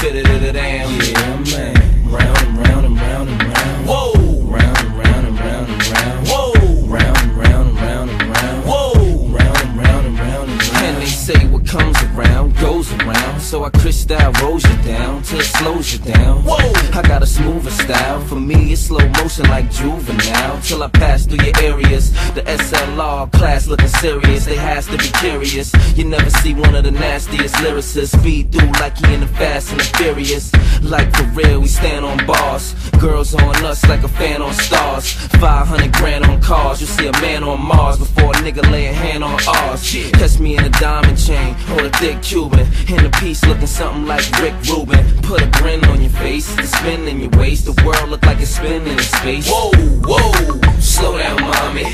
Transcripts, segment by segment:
fitted it a damn. Yeah, man. So I crystal rolls you down till it slows you down. Whoa! I got a smoother style. For me, it's slow motion like juvenile. Till I pass through your areas. The SLR class looking serious. They has to be curious. You never see one of the nastiest lyricists speed through like he in the Fast and the Furious. Like for real, we stand on bars. Girls on us like a fan on stars. 500 grand on cars. You see a man on Mars before a nigga lay a hand on ours. Catch me in a diamond chain, hold a thick Cuban. In a piece looking something like Rick Rubin. Put a grin on your face, the spin in your waist. The world look like it's spinning in space. Whoa, whoa, slow down, mommy.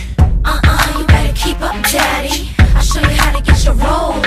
Uh-uh, you better keep up, daddy. I'll show you how to get your roll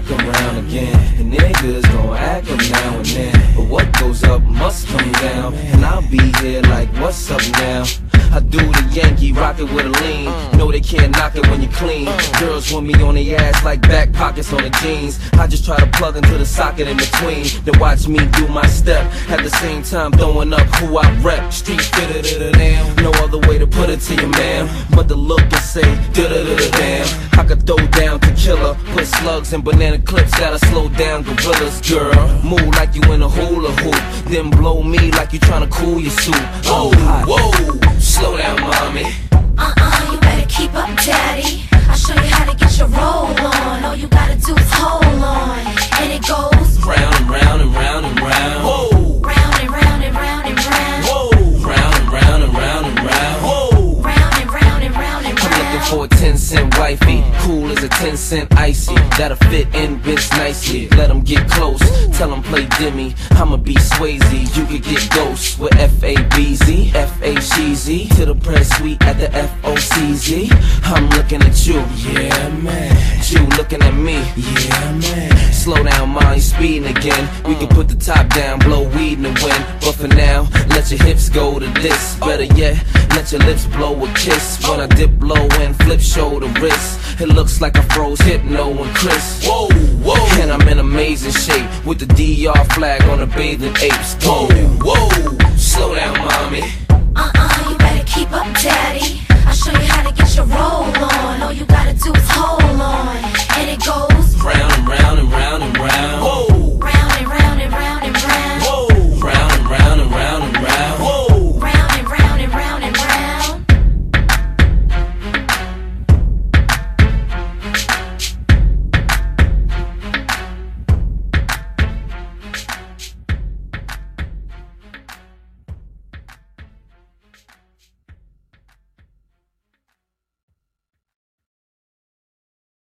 back around again. And niggas gon' act up now and then. But what goes up must come down. And I'll be here like, what's up now? I do the Yankee, rock it with a lean. Mm. Know they can't knock it when you clean. Mm. Girls want me on the ass like back pockets on the jeans. I just try to plug into the socket in between. Then watch me do my step. At the same time, throwing up who I rep. Street fitter da damn. No other way to put it to you, ma'am. But the look and say da da da da damn. I could throw down tequila, put slugs and banana clips that'll slow down gorillas. Girl, move like you in a hula hoop, then blow me like you tryna cool your suit. Oh, whoa, slow down, mommy. Uh-uh, you better keep up, daddy. A 10 cent wifey. Cool as a 10 cent icy. That'll fit in bits nicely. Let them get close. Tell them play Demi. I'ma be Swayze. You could get ghosts with F A B Z. F A C Z. To the press suite at the F O C Z. I'm looking at you. Yeah, man. You looking at me. Yeah, man. Slow down, mind speeding again. We can put the top down, blow weed in the wind. But for now, let your hips go to this. Better yet, let your lips blow a kiss. When I dip low and flip shoulder wrist, it looks like I froze Hypno and Chris. Whoa, whoa. And I'm in amazing shape with the DR flag on the bathing apes. Whoa, whoa. Slow down, mommy.